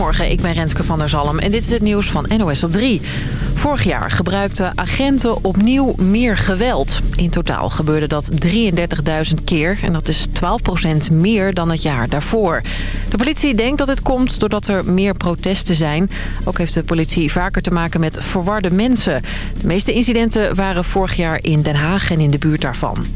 Goedemorgen, ik ben Renske van der Zalm en dit is het nieuws van NOS op 3. Vorig jaar gebruikten agenten opnieuw meer geweld. In totaal gebeurde dat 33.000 keer en dat is 12% meer dan het jaar daarvoor. De politie denkt dat het komt doordat er meer protesten zijn. Ook heeft de politie vaker te maken met verwarde mensen. De meeste incidenten waren vorig jaar in Den Haag en in de buurt daarvan.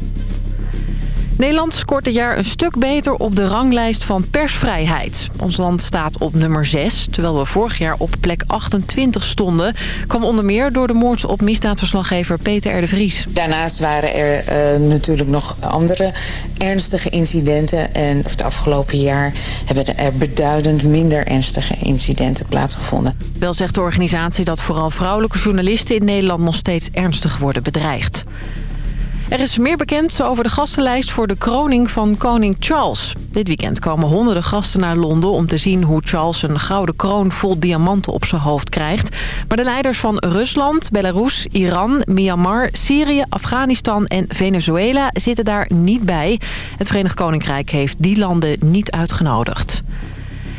Nederland scoort dit jaar een stuk beter op de ranglijst van persvrijheid. Ons land staat op nummer 6, terwijl we vorig jaar op plek 28 stonden. Kwam onder meer door de moord op misdaadverslaggever Peter R. de Vries. Daarnaast waren er uh, natuurlijk nog andere ernstige incidenten. En het afgelopen jaar hebben er beduidend minder ernstige incidenten plaatsgevonden. Wel zegt de organisatie dat vooral vrouwelijke journalisten in Nederland nog steeds ernstig worden bedreigd. Er is meer bekend over de gastenlijst voor de kroning van koning Charles. Dit weekend komen honderden gasten naar Londen om te zien hoe Charles een gouden kroon vol diamanten op zijn hoofd krijgt. Maar de leiders van Rusland, Belarus, Iran, Myanmar, Syrië, Afghanistan en Venezuela zitten daar niet bij. Het Verenigd Koninkrijk heeft die landen niet uitgenodigd.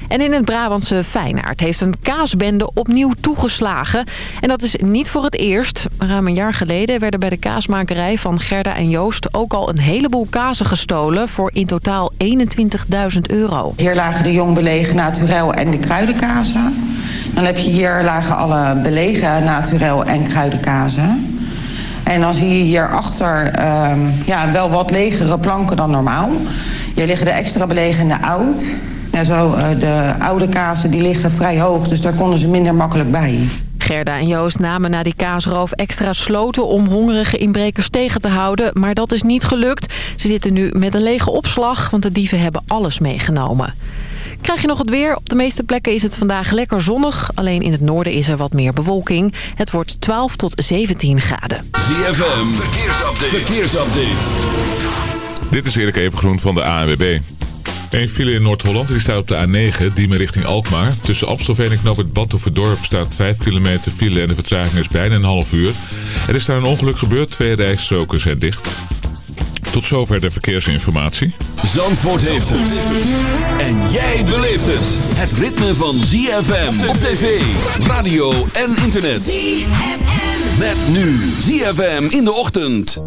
En in het Brabantse Feyenaard heeft een kaasbende opnieuw toegeslagen. En dat is niet voor het eerst. Ruim een jaar geleden werden bij de kaasmakerij van Gerda en Joost... ook al een heleboel kazen gestolen voor in totaal 21.000 euro. Hier lagen de jong belegen naturel en de kruidenkazen. Dan heb je hier lagen alle belegen naturel en kruidenkazen. En dan zie je hierachter uh, ja, wel wat legere planken dan normaal. Hier liggen de extra belegen de oud... Ja, zo, eh, de oude kazen die liggen vrij hoog, dus daar konden ze minder makkelijk bij. Gerda en Joost namen na die kaasroof extra sloten om hongerige inbrekers tegen te houden. Maar dat is niet gelukt. Ze zitten nu met een lege opslag, want de dieven hebben alles meegenomen. Krijg je nog het weer? Op de meeste plekken is het vandaag lekker zonnig. Alleen in het noorden is er wat meer bewolking. Het wordt 12 tot 17 graden. ZFM, verkeersupdate. verkeersupdate. Dit is Erik Evengroen van de ANWB. Een file in Noord-Holland die staat op de A9, Diemen richting Alkmaar. Tussen Amstelveen en Knoop het Badhoevedorp staat 5 kilometer file en de vertraging is bijna een half uur. Er is daar een ongeluk gebeurd, twee rijstroken zijn dicht. Tot zover de verkeersinformatie. Zandvoort heeft het. En jij beleeft het. Het ritme van ZFM op tv, radio en internet. ZFM. Met nu ZFM in de ochtend.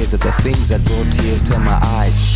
Years the things that brought tears to my eyes.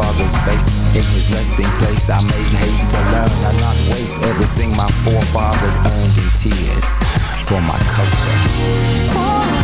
grandfather's face. In his resting place, I made haste to learn and not waste everything my forefathers earned in tears for my culture.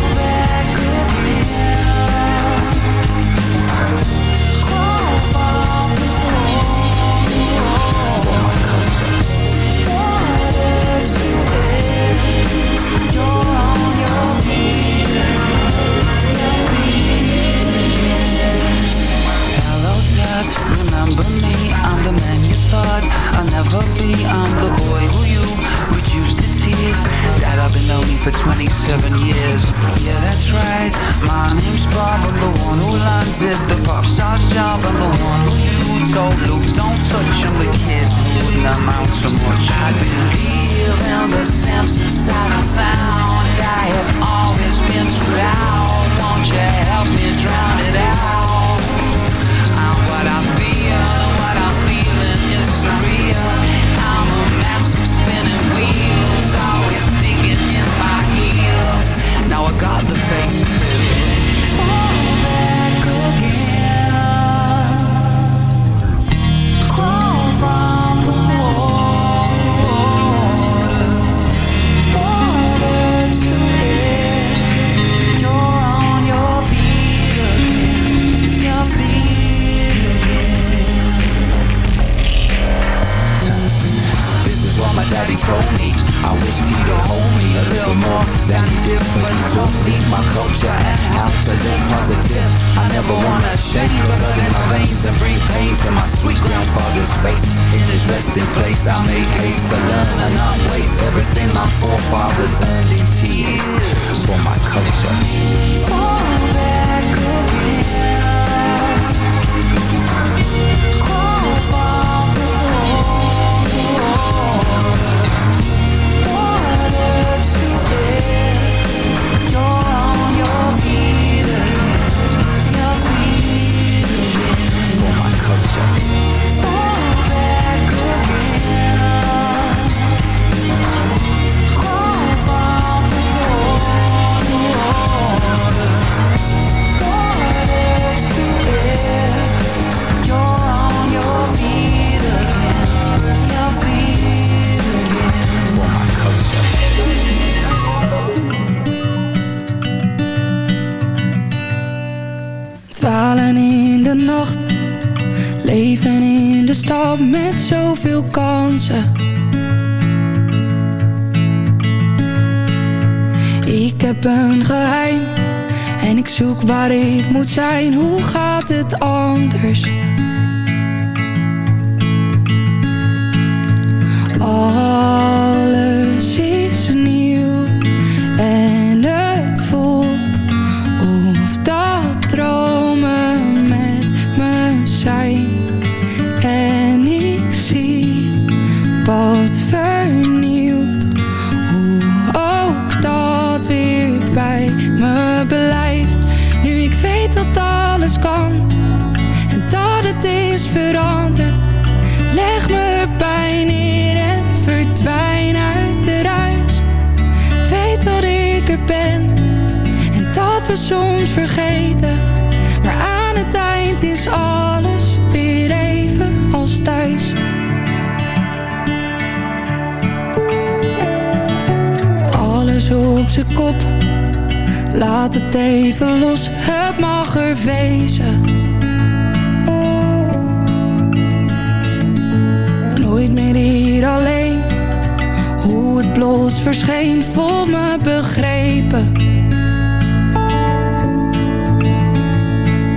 plots verscheen voor me begrepen.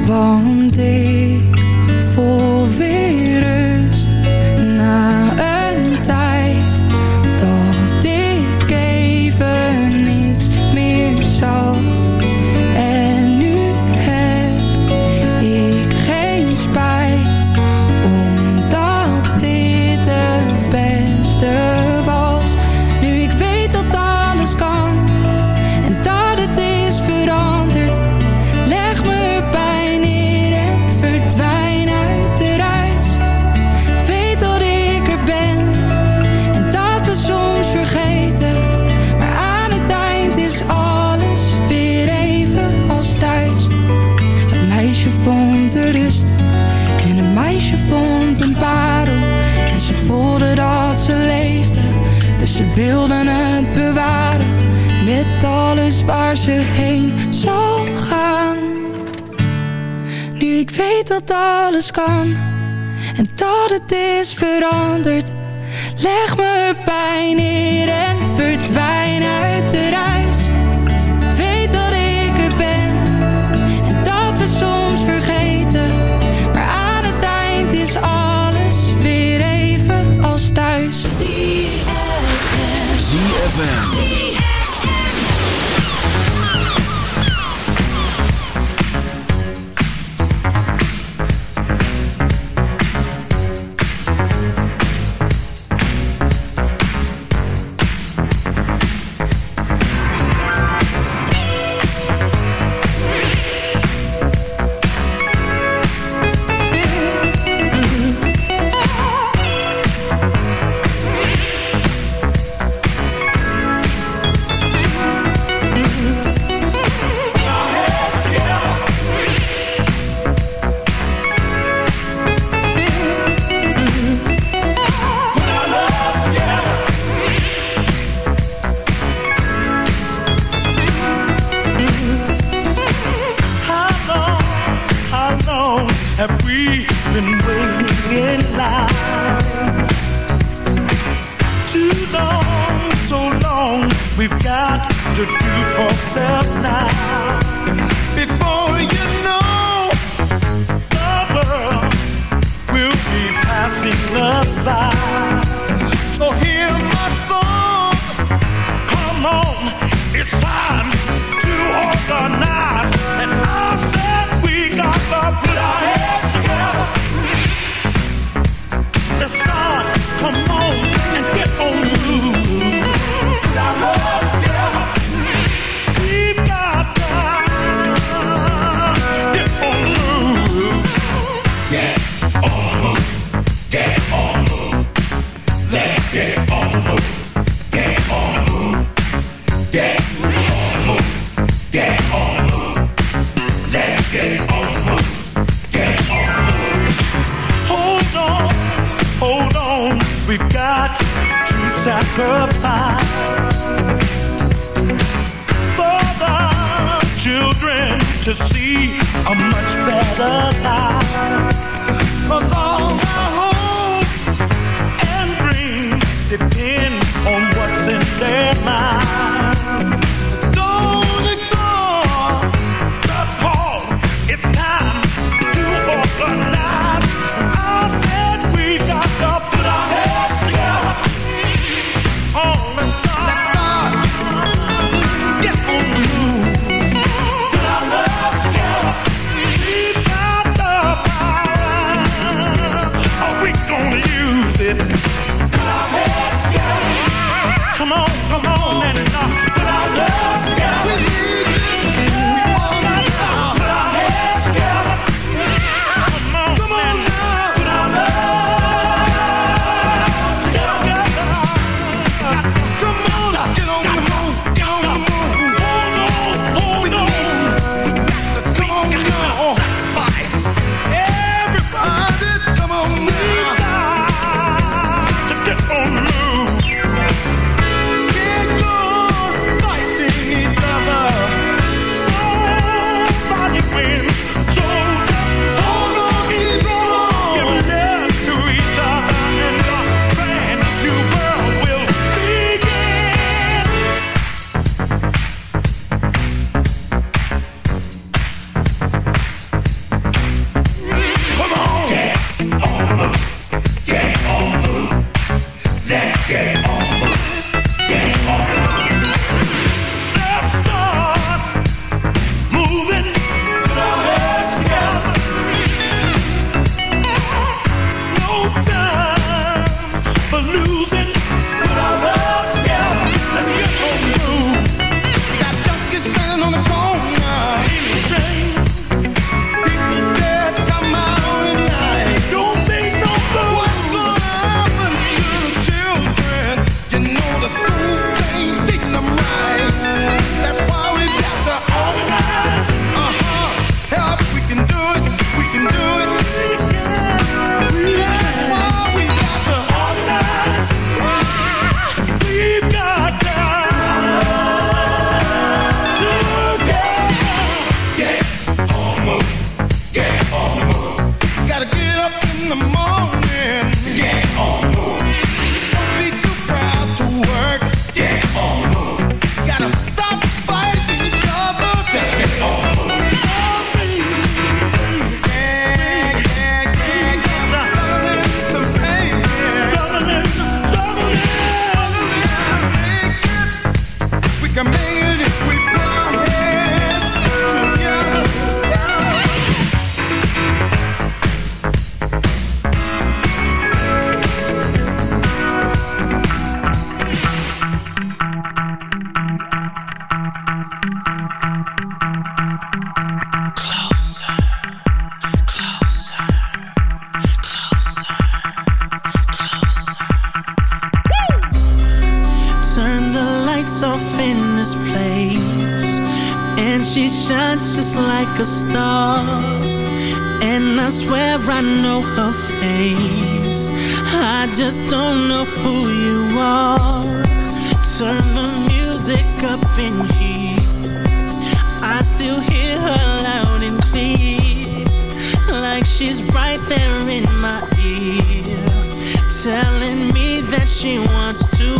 Want ik alles kan en dat het is veranderd. Leg me pijn neer en verdwijn uit She's right there in my ear Telling me that she wants to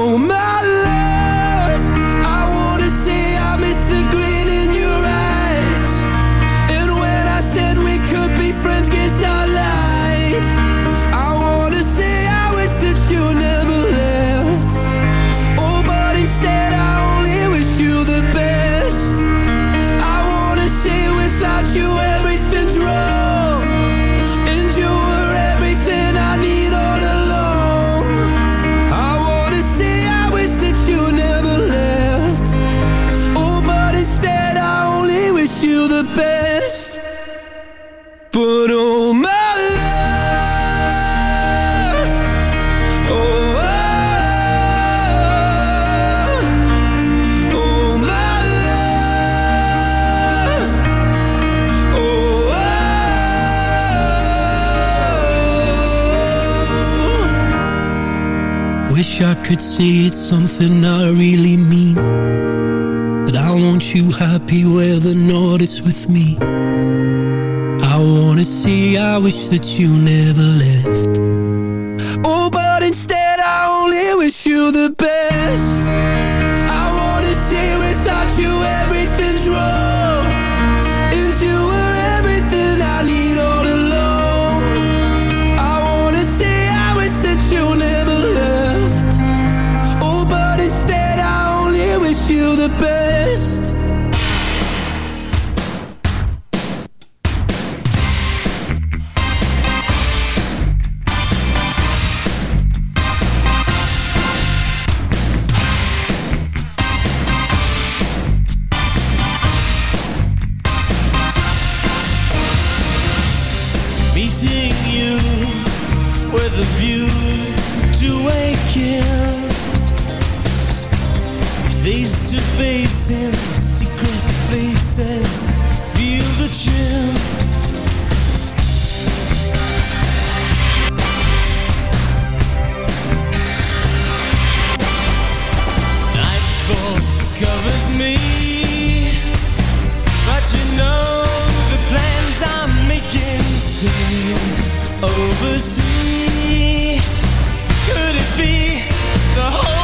But oh my love Oh, oh, oh my love Oh, oh Wish I could say it's something I really mean. That I want you happy where the north is with me wanna say I wish that you never left. Oh, but instead I only wish you the best. I wanna say without you everything's overseas. Could it be the whole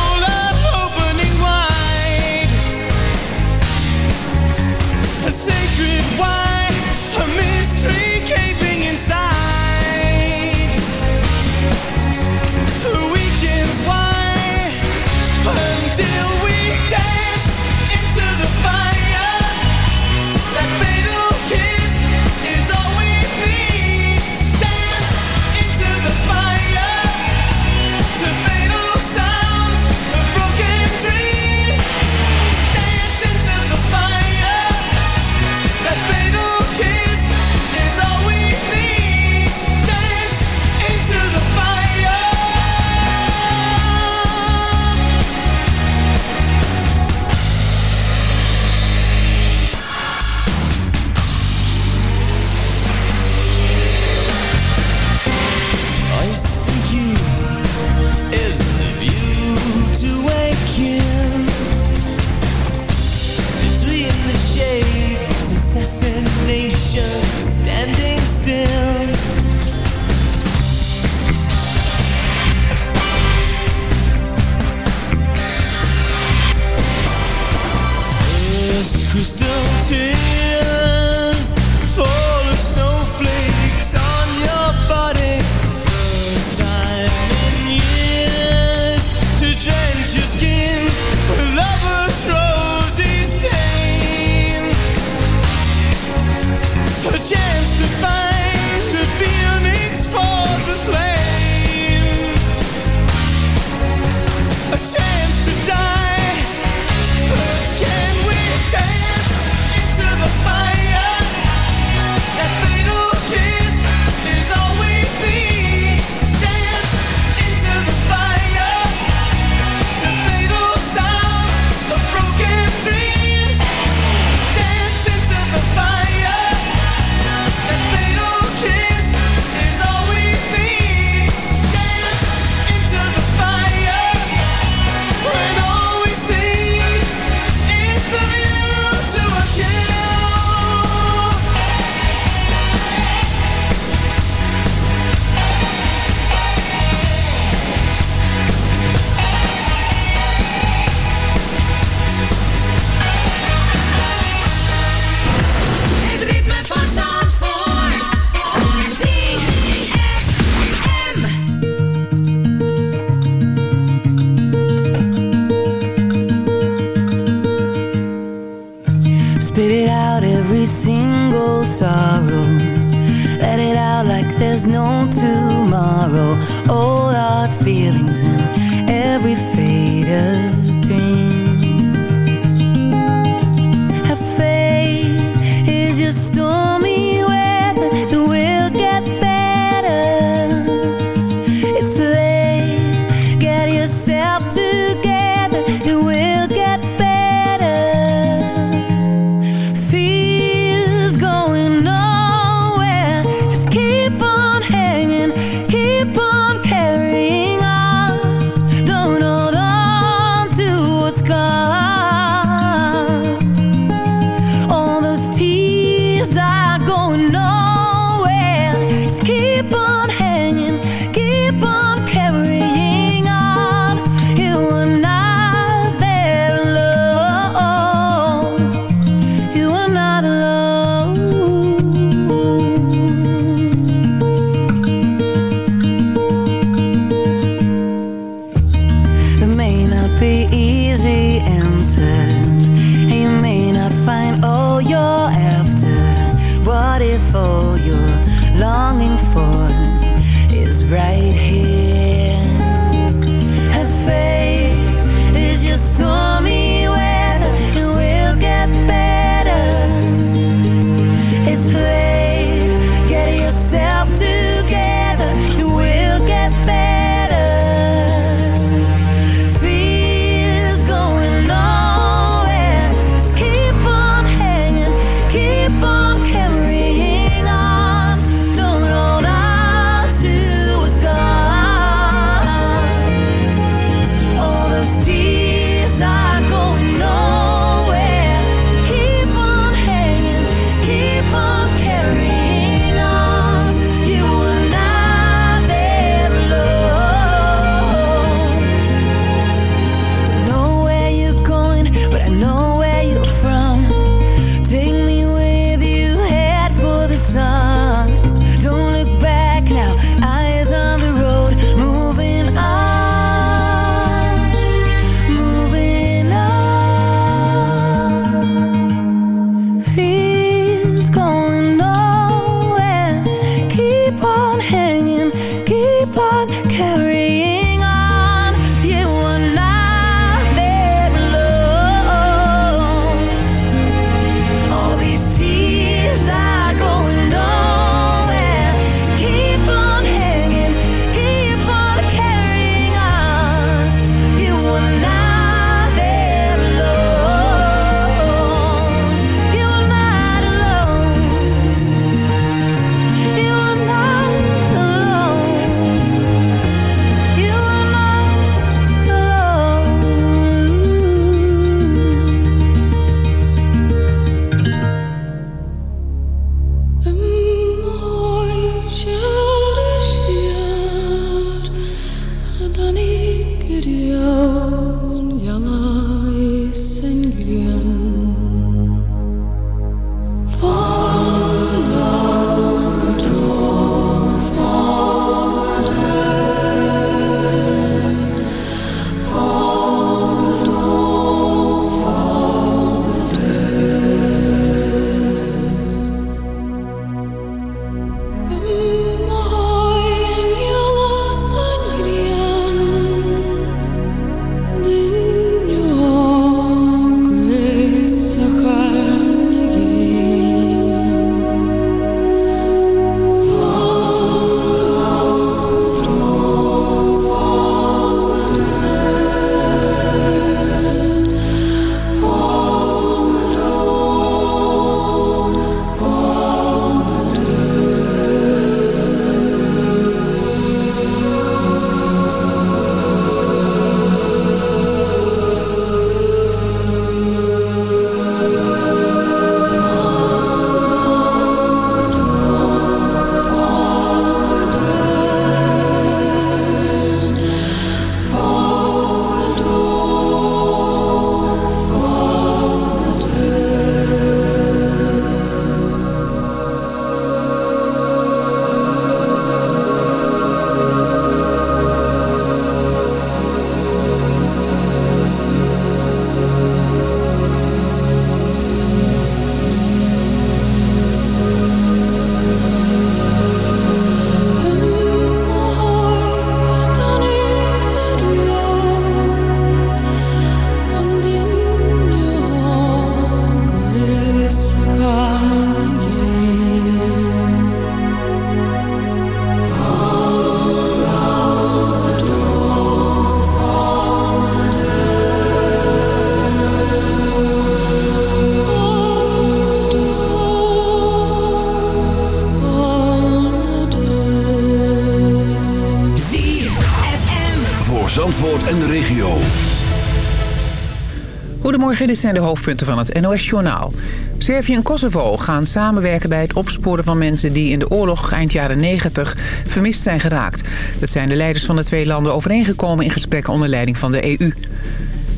Goedemorgen, dit zijn de hoofdpunten van het NOS-journaal. Servië en Kosovo gaan samenwerken bij het opsporen van mensen die in de oorlog eind jaren 90 vermist zijn geraakt. Dat zijn de leiders van de twee landen overeengekomen in gesprekken onder leiding van de EU.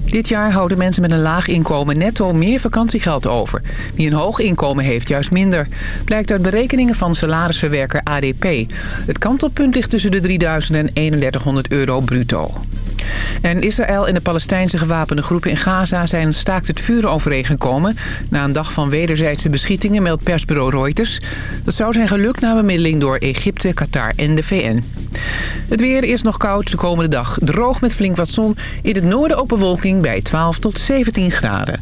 Dit jaar houden mensen met een laag inkomen netto meer vakantiegeld over. Wie een hoog inkomen heeft juist minder. Blijkt uit berekeningen van salarisverwerker ADP. Het kantelpunt ligt tussen de 3000 en 3100 euro bruto. En Israël en de Palestijnse gewapende groepen in Gaza zijn een staakt het vuren overeengekomen... na een dag van wederzijdse beschietingen, meldt persbureau Reuters. Dat zou zijn gelukt na bemiddeling door Egypte, Qatar en de VN. Het weer is nog koud de komende dag. Droog met flink wat zon. In het noorden ook bewolking bij 12 tot 17 graden.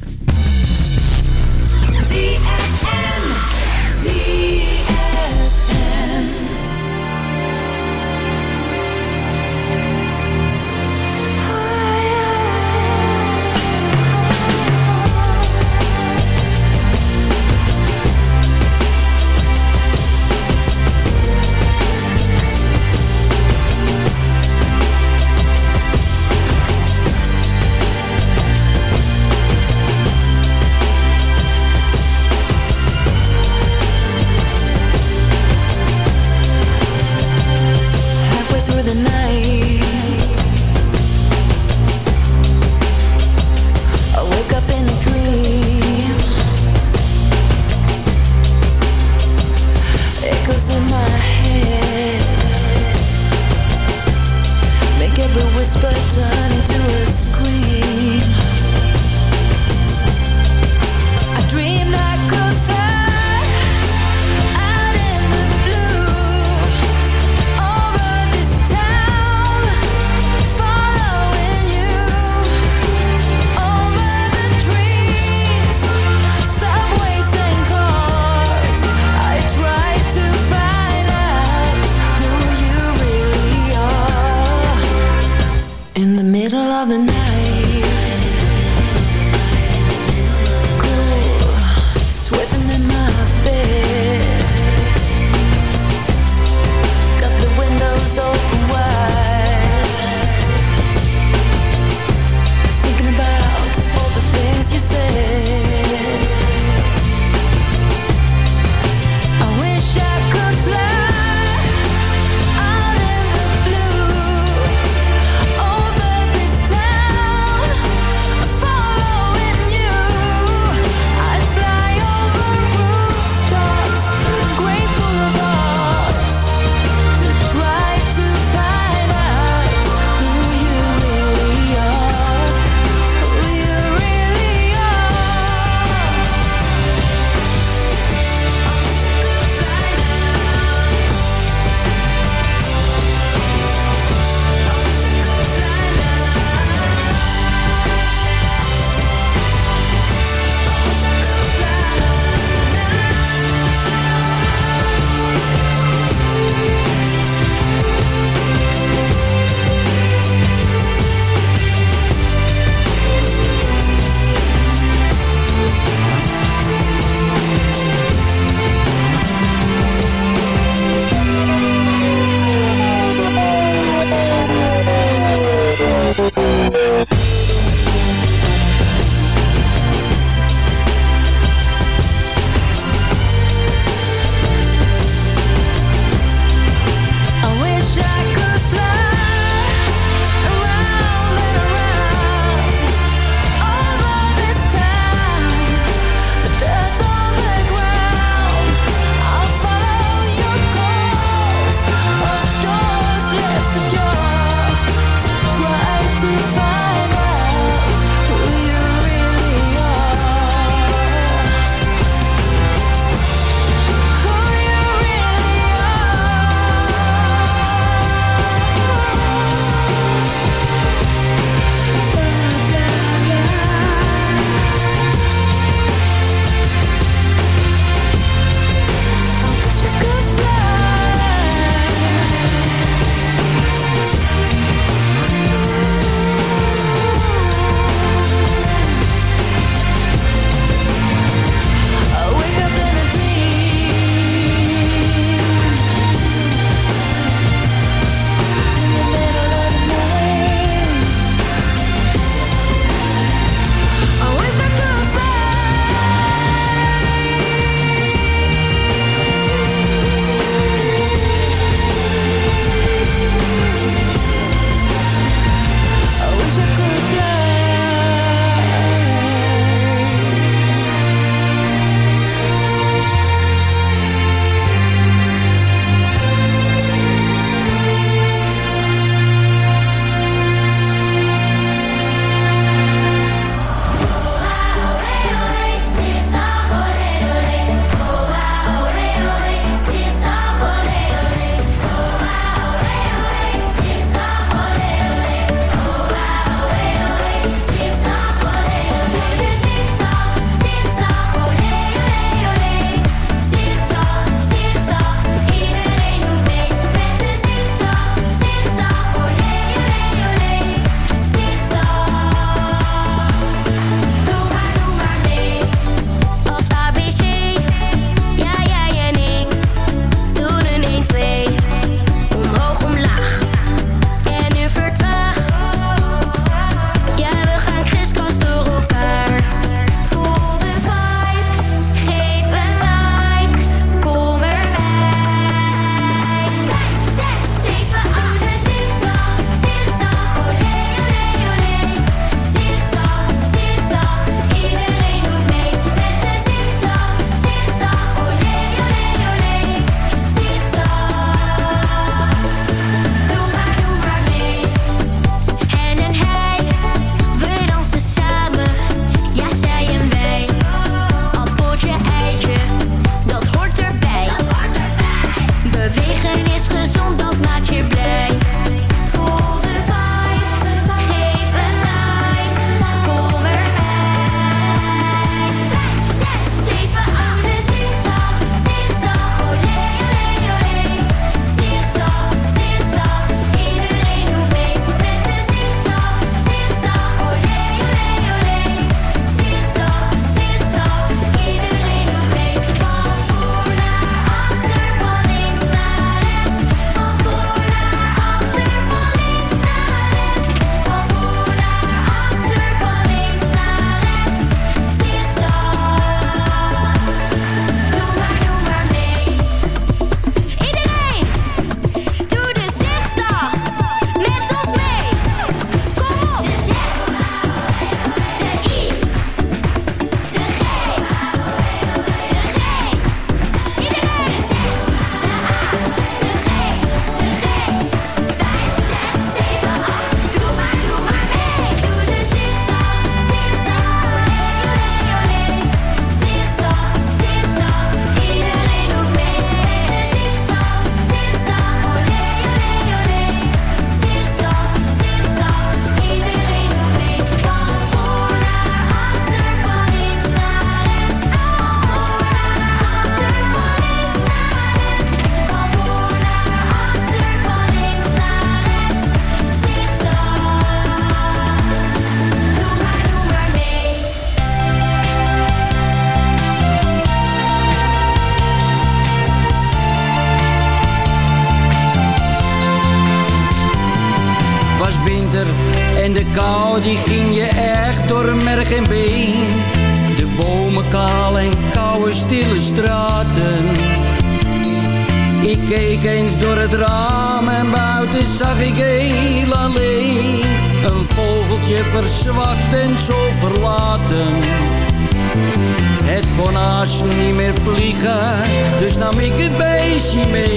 niet meer vliegen, dus nam ik het beestje mee.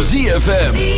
ZFM.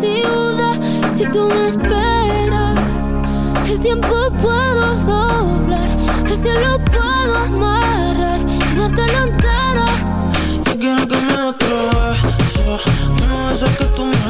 ciudad. Y si tú me esperas, el tiempo puedo doblar, el cielo puedo amarrar y darte la entera. Yo quiero que me atrevas, uno de esos que tú me